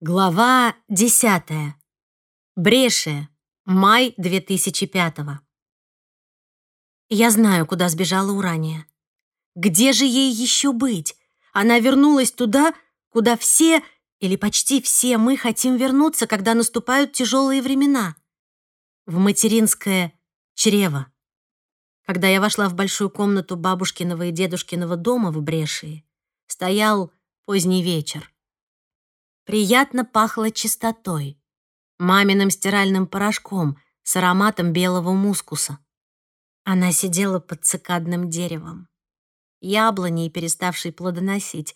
Глава 10. Бреше. Май 2005. Я знаю, куда сбежала Урания. Где же ей еще быть? Она вернулась туда, куда все, или почти все мы хотим вернуться, когда наступают тяжелые времена. В материнское чрево. Когда я вошла в большую комнату бабушкиного и дедушкиного дома в Брешии, стоял поздний вечер. Приятно пахло чистотой, маминым стиральным порошком с ароматом белого мускуса. Она сидела под цикадным деревом, яблоней, переставшей плодоносить,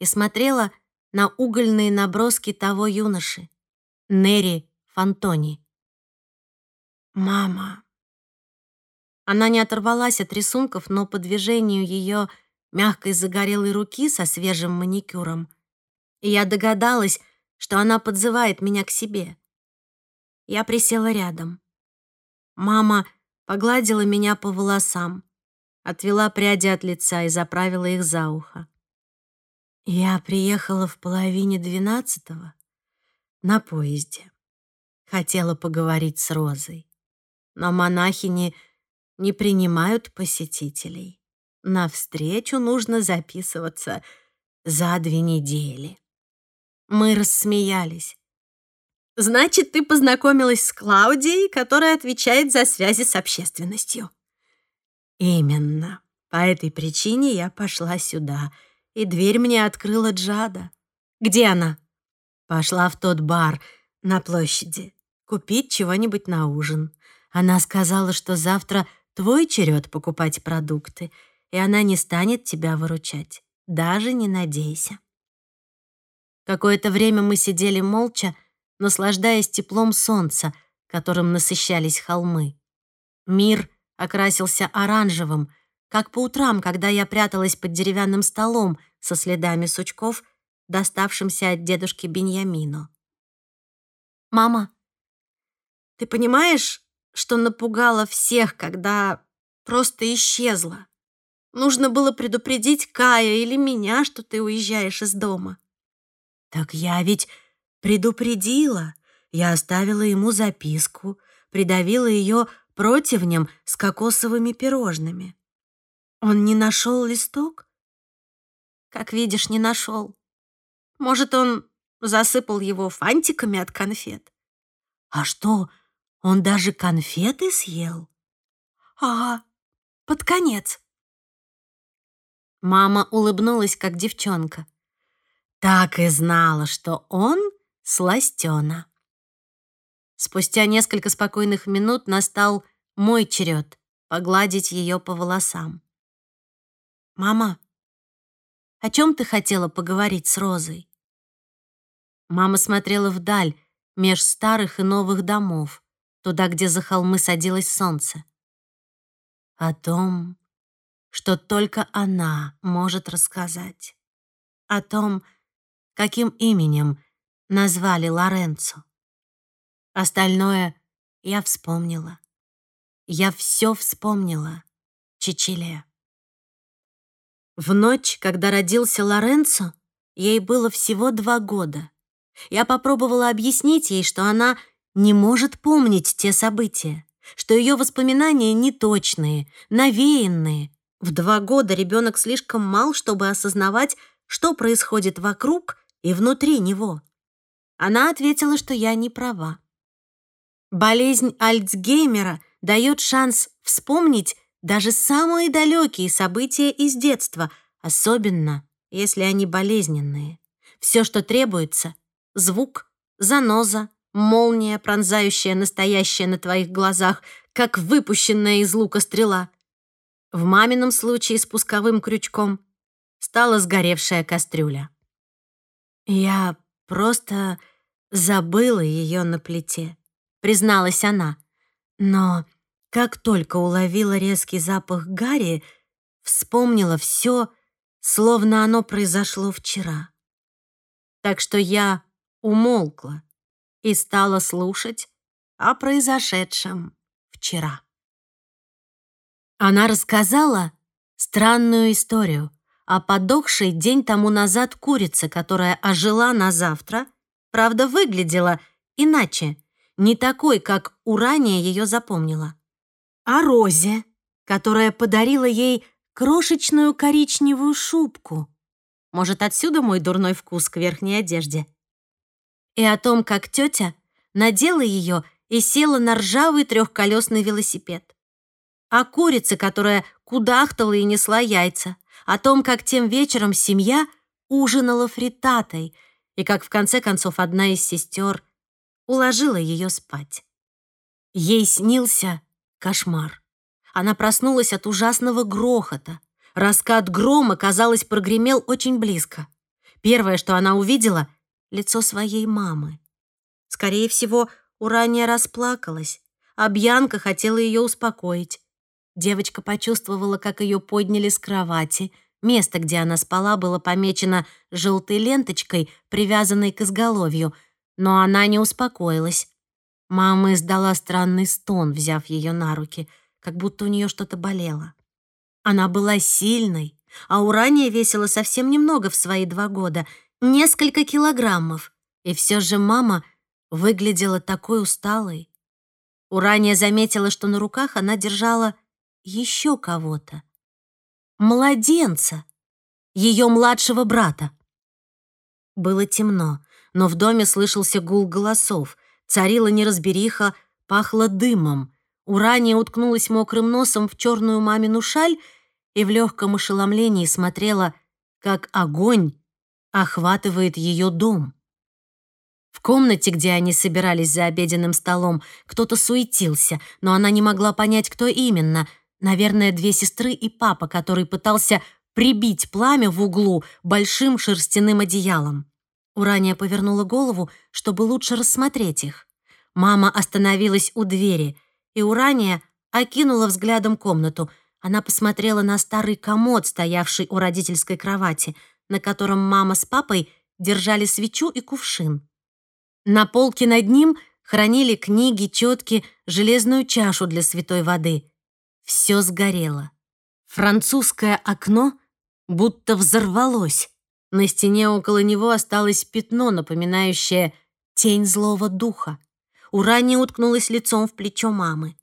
и смотрела на угольные наброски того юноши, Нери Фантони. «Мама!» Она не оторвалась от рисунков, но по движению ее мягкой загорелой руки со свежим маникюром я догадалась, что она подзывает меня к себе. Я присела рядом. Мама погладила меня по волосам, отвела пряди от лица и заправила их за ухо. Я приехала в половине двенадцатого на поезде. Хотела поговорить с Розой, но монахини не принимают посетителей. На встречу нужно записываться за две недели. Мы рассмеялись. «Значит, ты познакомилась с Клаудией, которая отвечает за связи с общественностью?» «Именно. По этой причине я пошла сюда, и дверь мне открыла Джада. Где она?» «Пошла в тот бар на площади. Купить чего-нибудь на ужин. Она сказала, что завтра твой черед покупать продукты, и она не станет тебя выручать. Даже не надейся». Какое-то время мы сидели молча, наслаждаясь теплом солнца, которым насыщались холмы. Мир окрасился оранжевым, как по утрам, когда я пряталась под деревянным столом со следами сучков, доставшимся от дедушки Беньямину. «Мама, ты понимаешь, что напугала всех, когда просто исчезла? Нужно было предупредить Кая или меня, что ты уезжаешь из дома». «Так я ведь предупредила. Я оставила ему записку, придавила ее противнем с кокосовыми пирожными. Он не нашел листок? Как видишь, не нашел. Может, он засыпал его фантиками от конфет? А что, он даже конфеты съел? Ага, под конец. Мама улыбнулась, как девчонка. Так и знала, что он сластена. Спустя несколько спокойных минут настал мой черед погладить ее по волосам. «Мама, о чем ты хотела поговорить с Розой?» Мама смотрела вдаль, меж старых и новых домов, туда, где за холмы садилось солнце. О том, что только она может рассказать. О том, каким именем назвали Лоренцо. Остальное я вспомнила. Я все вспомнила, Чичилия. В ночь, когда родился Лоренцо, ей было всего два года. Я попробовала объяснить ей, что она не может помнить те события, что ее воспоминания неточные, навеянные. В два года ребенок слишком мал, чтобы осознавать, что происходит вокруг и внутри него. Она ответила, что я не права. Болезнь Альцгеймера дает шанс вспомнить даже самые далекие события из детства, особенно если они болезненные. Все, что требуется — звук, заноза, молния, пронзающая настоящая на твоих глазах, как выпущенная из лука стрела. В мамином случае спусковым крючком стала сгоревшая кастрюля. «Я просто забыла ее на плите», — призналась она. Но как только уловила резкий запах гари, вспомнила все, словно оно произошло вчера. Так что я умолкла и стала слушать о произошедшем вчера. Она рассказала странную историю, а подохшей день тому назад курица, которая ожила на завтра, правда, выглядела иначе, не такой, как Урания ее запомнила. О Розе, которая подарила ей крошечную коричневую шубку. Может, отсюда мой дурной вкус к верхней одежде? И о том, как тетя надела ее и села на ржавый трехколесный велосипед. О курице, которая кудахтала и несла яйца. О том, как тем вечером семья ужинала фритатой и как в конце концов одна из сестер уложила ее спать. Ей снился кошмар. Она проснулась от ужасного грохота. Раскат грома, казалось, прогремел очень близко. Первое, что она увидела — лицо своей мамы. Скорее всего, Урания расплакалась, а Бьянка хотела ее успокоить. Девочка почувствовала, как ее подняли с кровати. Место, где она спала, было помечено желтой ленточкой, привязанной к изголовью, но она не успокоилась. Мама издала странный стон, взяв ее на руки, как будто у нее что-то болело. Она была сильной, а Урания весила совсем немного в свои два года, несколько килограммов, и все же мама выглядела такой усталой. Урания заметила, что на руках она держала еще кого-то. Младенца, ее младшего брата. Было темно, но в доме слышался гул голосов, царила неразбериха, пахло дымом. Урания уткнулась мокрым носом в черную мамину шаль и в легком ошеломлении смотрела, как огонь охватывает ее дом. В комнате, где они собирались за обеденным столом, кто-то суетился, но она не могла понять, кто именно — Наверное, две сестры и папа, который пытался прибить пламя в углу большим шерстяным одеялом. Урания повернула голову, чтобы лучше рассмотреть их. Мама остановилась у двери, и Урания окинула взглядом комнату. Она посмотрела на старый комод, стоявший у родительской кровати, на котором мама с папой держали свечу и кувшин. На полке над ним хранили книги, четки, железную чашу для святой воды — все сгорело. Французское окно будто взорвалось. На стене около него осталось пятно, напоминающее тень злого духа. Урания уткнулась лицом в плечо мамы.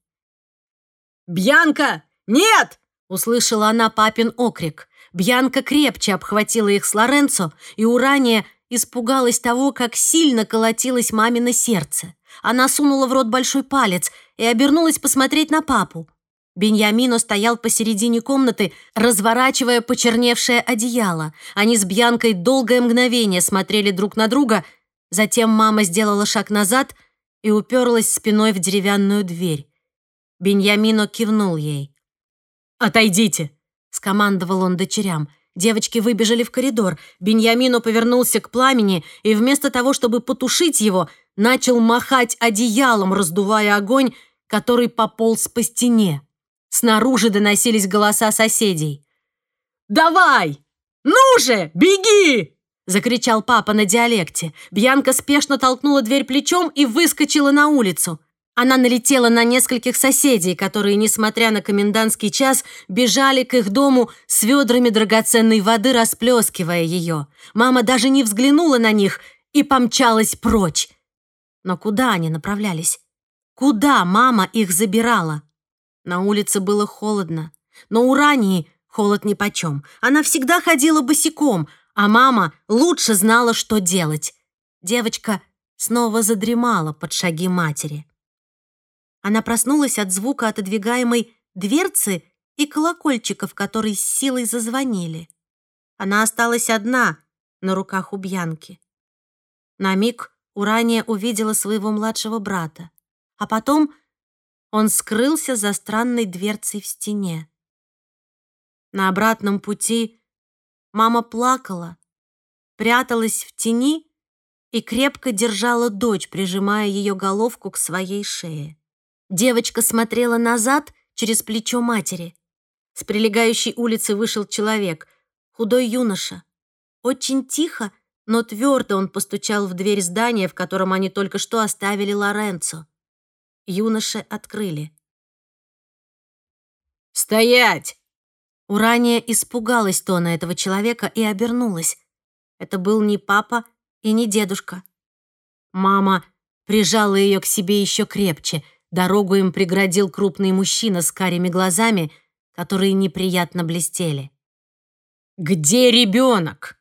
«Бьянка! Нет!» — услышала она папин окрик. Бьянка крепче обхватила их с Лоренцо, и Урания испугалась того, как сильно колотилось мамино сердце. Она сунула в рот большой палец и обернулась посмотреть на папу. Беньямино стоял посередине комнаты, разворачивая почерневшее одеяло. Они с Бьянкой долгое мгновение смотрели друг на друга, затем мама сделала шаг назад и уперлась спиной в деревянную дверь. Беньямино кивнул ей. «Отойдите!» — скомандовал он дочерям. Девочки выбежали в коридор. Беньямино повернулся к пламени и вместо того, чтобы потушить его, начал махать одеялом, раздувая огонь, который пополз по стене. Снаружи доносились голоса соседей. «Давай! Ну же, беги!» Закричал папа на диалекте. Бьянка спешно толкнула дверь плечом и выскочила на улицу. Она налетела на нескольких соседей, которые, несмотря на комендантский час, бежали к их дому с ведрами драгоценной воды, расплескивая ее. Мама даже не взглянула на них и помчалась прочь. Но куда они направлялись? Куда мама их забирала? На улице было холодно, но у Рании холод нипочем. Она всегда ходила босиком, а мама лучше знала, что делать. Девочка снова задремала под шаги матери. Она проснулась от звука отодвигаемой дверцы и колокольчиков, которые с силой зазвонили. Она осталась одна на руках у Бьянки. На миг Урания увидела своего младшего брата, а потом он скрылся за странной дверцей в стене. На обратном пути мама плакала, пряталась в тени и крепко держала дочь, прижимая ее головку к своей шее. Девочка смотрела назад через плечо матери. С прилегающей улицы вышел человек, худой юноша. Очень тихо, но твердо он постучал в дверь здания, в котором они только что оставили Лоренцо. Юноши открыли. «Стоять!» Урания испугалась тона этого человека и обернулась. Это был не папа и не дедушка. Мама прижала ее к себе еще крепче. Дорогу им преградил крупный мужчина с карими глазами, которые неприятно блестели. «Где ребенок?»